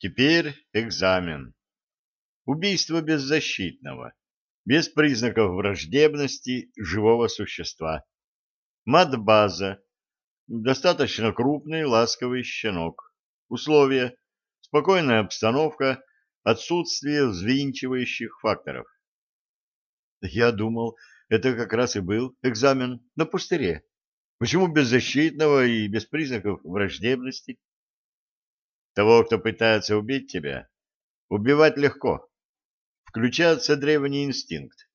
Теперь экзамен. Убийство беззащитного, без признаков враждебности живого существа. Мат-база. Достаточно крупный ласковый щенок. Условия. Спокойная обстановка, отсутствие взвинчивающих факторов. Я думал, это как раз и был экзамен на пустыре. Почему беззащитного и без признаков враждебности? Того, кто пытается убить тебя, убивать легко. Включается древний инстинкт.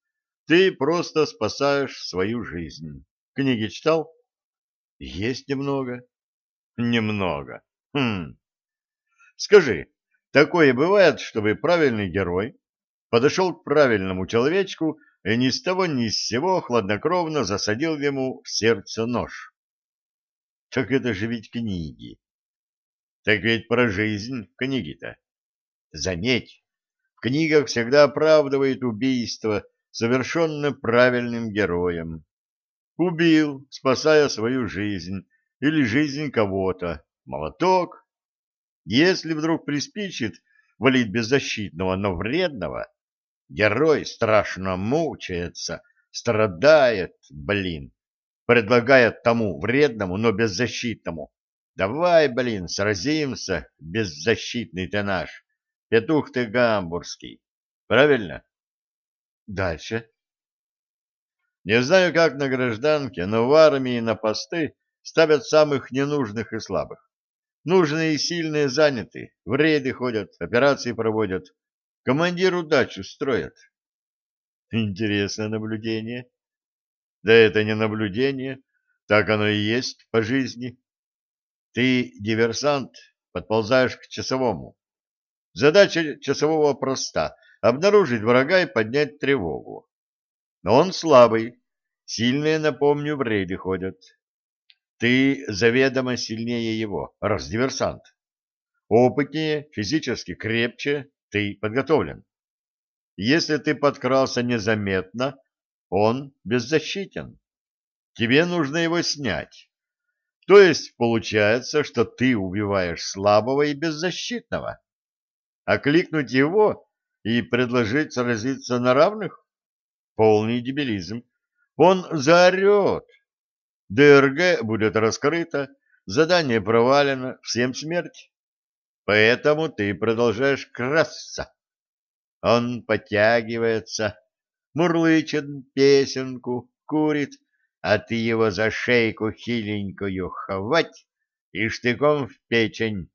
Ты просто спасаешь свою жизнь. Книги читал? Есть немного. Немного. Хм. Скажи, такое бывает, чтобы правильный герой подошел к правильному человечку и ни с того ни с сего хладнокровно засадил ему в сердце нож? Так это же ведь книги. Так ведь про жизнь книги-то. Заметь, в книгах всегда оправдывает убийство, совершенное правильным героем. Убил, спасая свою жизнь или жизнь кого-то. Молоток. Если вдруг приспичит валить беззащитного, но вредного, герой страшно мучается, страдает, блин, предлагая тому вредному, но беззащитному Давай, блин, сразимся, беззащитный ты наш. Петух ты гамбургский. Правильно? Дальше. Не знаю, как на гражданке, но в армии на посты ставят самых ненужных и слабых. Нужные и сильные заняты, в рейды ходят, операции проводят, командир удачу строят. Интересное наблюдение. Да это не наблюдение, так оно и есть по жизни. Ты, диверсант, подползаешь к часовому. Задача часового проста — обнаружить врага и поднять тревогу. Но он слабый, сильные, напомню, в рейды ходят. Ты заведомо сильнее его, раз диверсант. Опытнее, физически крепче, ты подготовлен. Если ты подкрался незаметно, он беззащитен. Тебе нужно его снять. То есть получается, что ты убиваешь слабого и беззащитного. А кликнуть его и предложить сразиться на равных? Полный дебилизм. Он заорет. ДРГ будет раскрыто, задание провалено, всем смерть. Поэтому ты продолжаешь красться. Он подтягивается, мурлычет песенку, курит, а ты его за шейку хиленькую хвать и штыком в печень.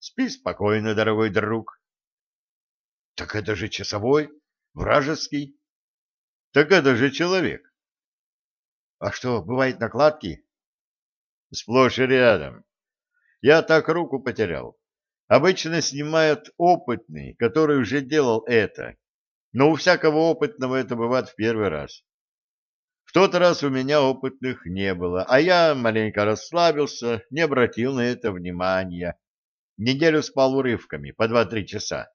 Спи спокойно, дорогой друг. Так это же часовой, вражеский. Так это же человек. А что, бывают накладки? Сплошь и рядом. Я так руку потерял. Обычно снимают опытный, который уже делал это. Но у всякого опытного это бывает в первый раз. В тот раз у меня опытных не было, а я маленько расслабился, не обратил на это внимания. Неделю спал урывками, по два-три часа.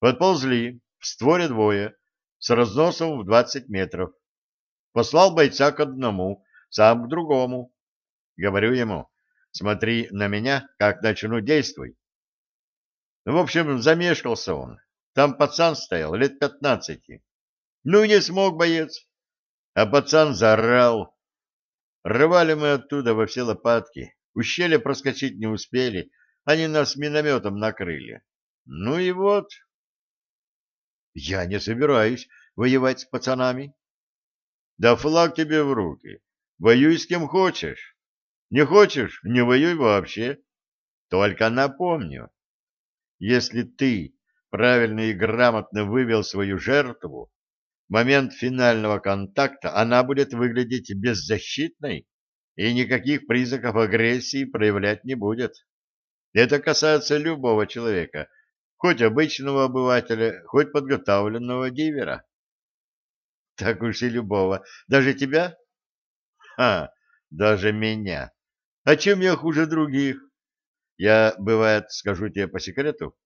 Подползли, в створе двое, с разносом в двадцать метров. Послал бойца к одному, сам к другому. Говорю ему, смотри на меня, как начну действуй. В общем, замешкался он. Там пацан стоял, лет пятнадцати. Ну не смог боец а пацан заорал. Рвали мы оттуда во все лопатки. Ущелье проскочить не успели, они нас минометом накрыли. Ну и вот. Я не собираюсь воевать с пацанами. Да флаг тебе в руки. Воюй с кем хочешь. Не хочешь — не воюй вообще. Только напомню, если ты правильно и грамотно вывел свою жертву, момент финального контакта она будет выглядеть беззащитной и никаких признаков агрессии проявлять не будет. Это касается любого человека, хоть обычного обывателя, хоть подготовленного дивера. Так уж и любого. Даже тебя? Ха, даже меня. А чем я хуже других? Я, бывает, скажу тебе по секрету,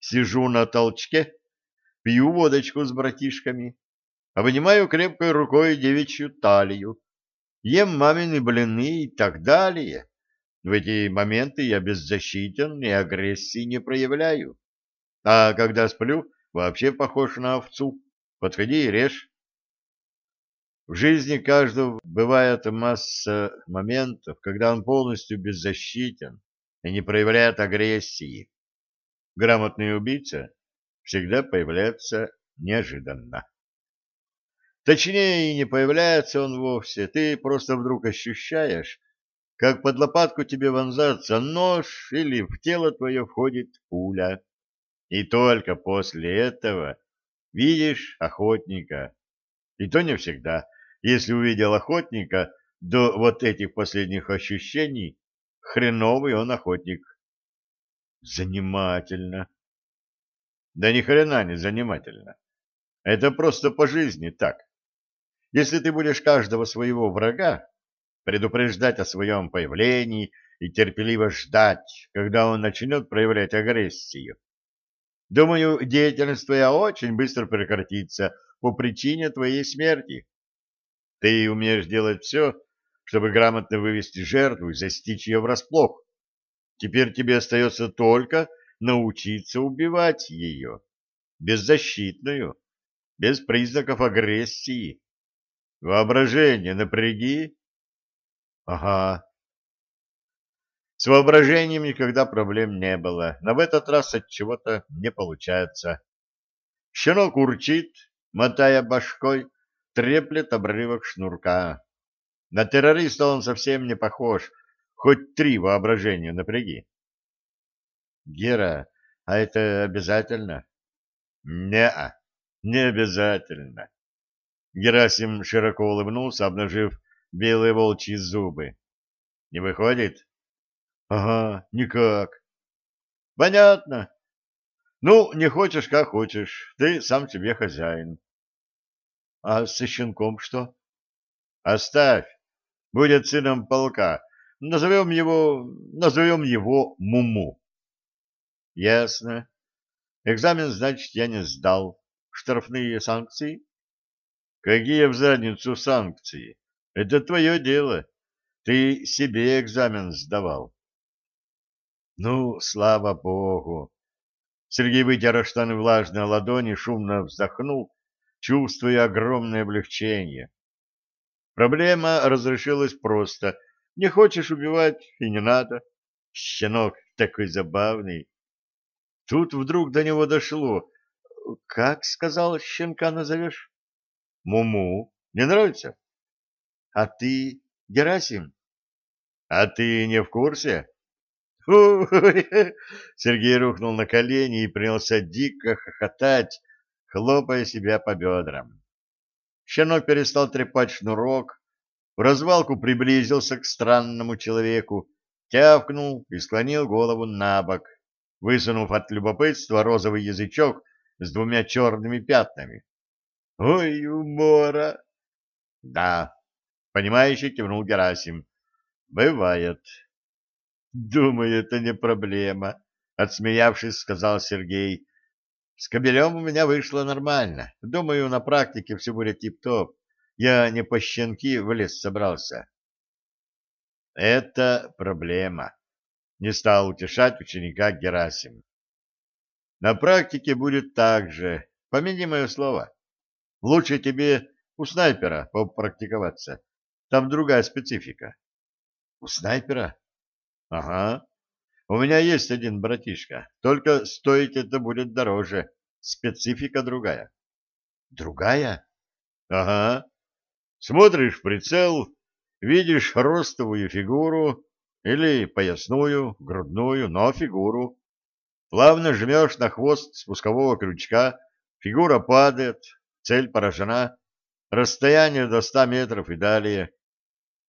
сижу на толчке, пью водочку с братишками, обнимаю крепкой рукой девичью талию, ем мамины блины и так далее. В эти моменты я беззащитен и агрессии не проявляю. А когда сплю, вообще похож на овцу. Подходи и режь. В жизни каждого бывает масса моментов, когда он полностью беззащитен и не проявляет агрессии. Грамотный убийца всегда появляется неожиданно. Точнее, и не появляется он вовсе, ты просто вдруг ощущаешь, как под лопатку тебе вонзается нож или в тело твое входит пуля. И только после этого видишь охотника. И то не всегда. Если увидел охотника, до вот этих последних ощущений, хреновый он охотник. Занимательно. Да ни хрена не занимательно. Это просто по жизни так. Если ты будешь каждого своего врага предупреждать о своем появлении и терпеливо ждать, когда он начнет проявлять агрессию, думаю, деятельность твоя очень быстро прекратится по причине твоей смерти. Ты умеешь делать все, чтобы грамотно вывести жертву и застичь ее врасплох. Теперь тебе остается только научиться убивать ее, беззащитную, без признаков агрессии. Воображение напряги. Ага. С воображением никогда проблем не было, но в этот раз от чего-то не получается. Щенок урчит, мотая башкой, треплет обрывок шнурка. На террориста он совсем не похож, хоть три воображения напряги. Гера, а это обязательно? Не-а, не обязательно. Герасим широко улыбнулся, обнажив белые волчьи зубы. Не выходит? Ага, никак. Понятно. Ну, не хочешь, как хочешь. Ты сам себе хозяин. А со щенком что? Оставь. Будет сыном полка. Назовем его... Назовем его Муму. Ясно. Экзамен, значит, я не сдал. Штрафные санкции? Какие в задницу санкции? Это твое дело. Ты себе экзамен сдавал. Ну, слава богу. Сергей вытер штаны влажной ладони, шумно вздохнул, чувствуя огромное облегчение. Проблема разрешилась просто. Не хочешь убивать, и не надо. Щенок такой забавный. Тут вдруг до него дошло. Как, сказал, щенка назовешь? Муму. Не нравится? А ты, Герасим? А ты не в курсе? Сергей рухнул на колени и принялся дико хохотать, хлопая себя по бедрам. Щенок перестал трепать шнурок, в развалку приблизился к странному человеку, тявкнул и склонил голову на бок высунув от любопытства розовый язычок с двумя черными пятнами. — Ой, умора! — Да, — понимающе кивнул Герасим. — Бывает. — Думаю, это не проблема, — отсмеявшись, сказал Сергей. — С кобелем у меня вышло нормально. Думаю, на практике все будет тип-топ. Я не по щенки в лес собрался. — Это проблема, не стал утешать ученика Герасим. На практике будет так же, помяни мое слово. Лучше тебе у снайпера попрактиковаться. Там другая специфика. У снайпера? Ага. У меня есть один братишка, только стоить это будет дороже. Специфика другая. Другая? Ага. Смотришь в прицел, видишь ростовую фигуру, или поясную, грудную, но фигуру. Плавно жмешь на хвост спускового крючка, фигура падает, цель поражена, расстояние до ста метров и далее.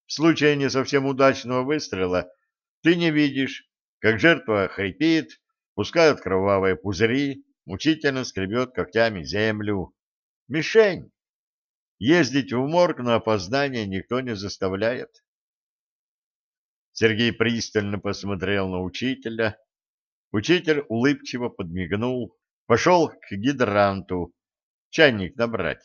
В случае не совсем удачного выстрела ты не видишь, как жертва хрипит, пускает кровавые пузыри, мучительно скребет когтями землю. Мишень! Ездить в морг на опоздание никто не заставляет. Сергей пристально посмотрел на учителя. Учитель улыбчиво подмигнул, пошел к гидранту, чайник набрать.